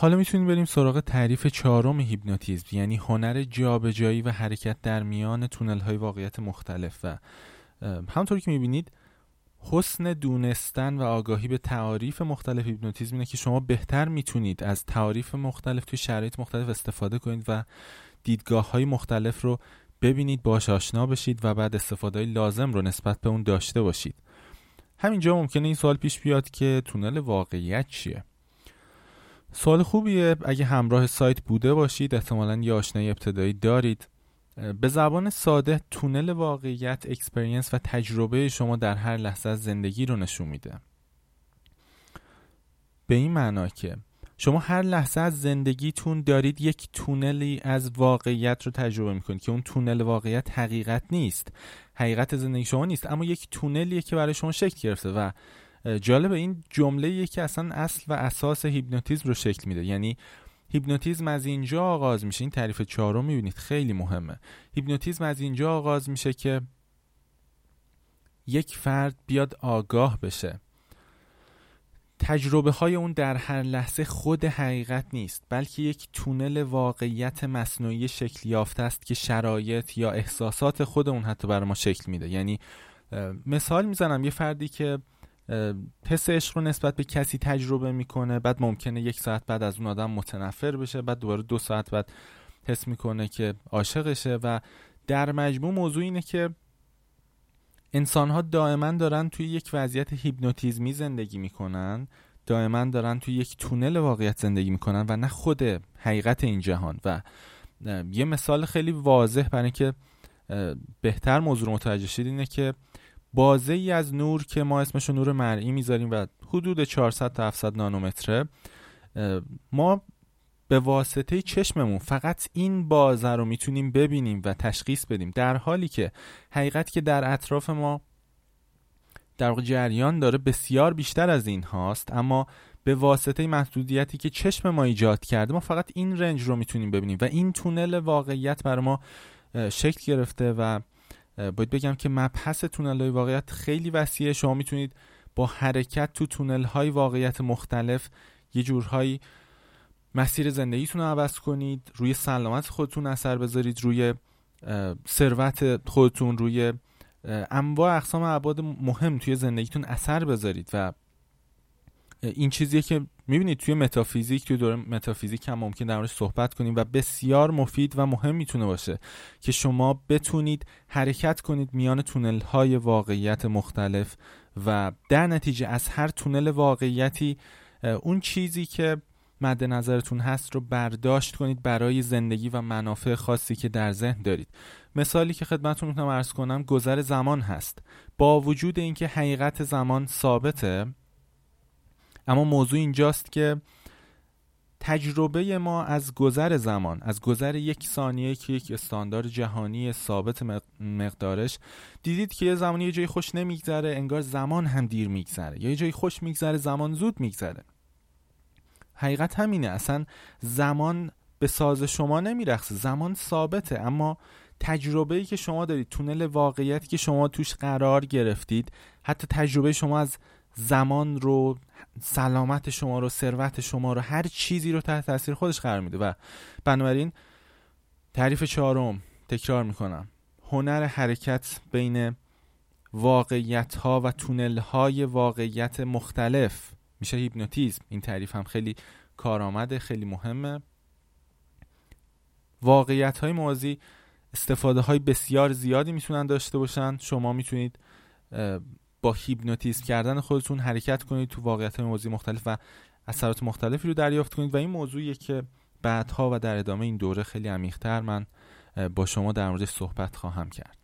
حالا می‌تونیم بریم سراغ تعریف چهارم هیپنوتیزم یعنی هنر جابجایی و حرکت در میان تونل های واقعیت مختلف و همطور که می‌بینید حسن دونستن و آگاهی به تعاریف مختلف هیپنوتیزم اینه که شما بهتر می‌تونید از تعاریف مختلف توی شرایط مختلف استفاده کنید و دیدگاه های مختلف رو ببینید باش آشنا بشید و بعد استفاده لازم رو نسبت به اون داشته باشید. همینجا ممکنه این سوال پیش بیاد که تونل واقعیت چیه؟ سوال خوبیه. اگه همراه سایت بوده باشید احتمالا یه آشنایی ابتدایی دارید. به زبان ساده تونل واقعیت experience و تجربه شما در هر لحظه از زندگی رو نشون میده. به این معنا که شما هر لحظه از زندگیتون دارید یک تونلی از واقعیت رو تجربه می‌کنید که اون تونل واقعیت حقیقت نیست. حقیقت زندگی شما نیست اما یک تونلیه که برای شما شکل گرفته و جالب این جمله که اصلا اصل و اساس هیپنوتیزم رو شکل میده. یعنی هیپنوتیزم از اینجا آغاز میشه. این تعریف چهارم می‌بینید خیلی مهمه. هیپنوتیزم از اینجا آغاز میشه که یک فرد بیاد آگاه بشه. تجربه های اون در هر لحظه خود حقیقت نیست بلکه یک تونل واقعیت مصنوعی شکل یافته است که شرایط یا احساسات خود اون حتی بر ما شکل میده. یعنی مثال می‌زنم یه فردی که حس عشق رو نسبت به کسی تجربه می‌کنه بعد ممکنه یک ساعت بعد از اون آدم متنفر بشه بعد دوباره دو ساعت بعد حس می‌کنه که عاشقشه و در مجموع موضوع اینه که انسان ها دائما دارن توی یک وضعیت هیپنوتیزمی زندگی می‌کنن دائما دارن توی یک تونل واقعیت زندگی می‌کنن و نه خود حقیقت این جهان. و یه مثال خیلی واضح برای اینکه بهتر موضوع رو متوجه شید اینه که بازه ای از نور که ما اسمش نور مرئی می‌ذاریم و حدود 400 تا 700 نانومتره ما به واسطه چشممون فقط این بازه رو می‌تونیم ببینیم و تشخیص بدیم. در حالی که حقیقت که در اطراف ما در جریان داره بسیار بیشتر از این هاست اما به واسطه محدودیتی که چشم ما ایجاد کرده ما فقط این رنج رو می‌تونیم ببینیم و این تونل واقعیت بر ما شکل گرفته و باید بگم که مبحث تونل های واقعیت خیلی وسیعه. شما می‌تونید با حرکت تو تونل های واقعیت مختلف یه جورهایی مسیر زندگیتون رو عوض کنید روی سلامت خودتون اثر بذارید روی ثروت خودتون روی انواع اقسام عباد مهم توی زندگیتون اثر بذارید و این چیزیه که می‌بینید توی متافیزیک توی دوره متافیزیک هم ممکن در صحبت کنیم و بسیار مفید و مهم می‌تونه باشه که شما بتونید حرکت کنید میان تونل های واقعیت مختلف و در نتیجه از هر تونل واقعیتی اون چیزی که مد نظرتون هست رو برداشت کنید برای زندگی و منافع خاصی که در ذهن دارید. مثالی که خدمتتون می‌تونم ارز کنم گذر زمان هست. با وجود اینکه حقیقت زمان ثابته اما موضوع اینجاست که تجربه ما از گذر زمان از گذر یک ثانیه که یک استاندار جهانی ثابت مقدارش دیدید که یه زمانی یه جایی خوش نمیگذره انگار زمان هم دیر میگذره. یا یه جایی خوش میگذره زمان زود میگذره. حقیقت همینه اصلا زمان به ساز شما نمیرخصه زمان ثابته. اما تجربه ای که شما دارید تونل واقعیتی که شما توش قرار گرفتید حتی تجربه شما از زمان رو سلامت شما رو ثروت شما رو هر چیزی رو تحت تاثیر خودش قرار میده. و بنابراین تعریف چهارم تکرار می‌کنم. هنر حرکت بین واقعیت ها و تونل های واقعیت مختلف. میشه هیپنوتیزم. این تعریف هم خیلی کارآمده خیلی مهمه. واقعیت های موازی استفاده های بسیار زیادی می‌تونن داشته باشن. شما می‌تونید با هیپنوتیزم کردن خودتون حرکت کنید تو واقعیت موضوعی مختلف و اثرات مختلفی رو دریافت کنید و این موضوعیه که بعدها و در ادامه این دوره خیلی عمیقتر من با شما در موردش صحبت خواهم کرد.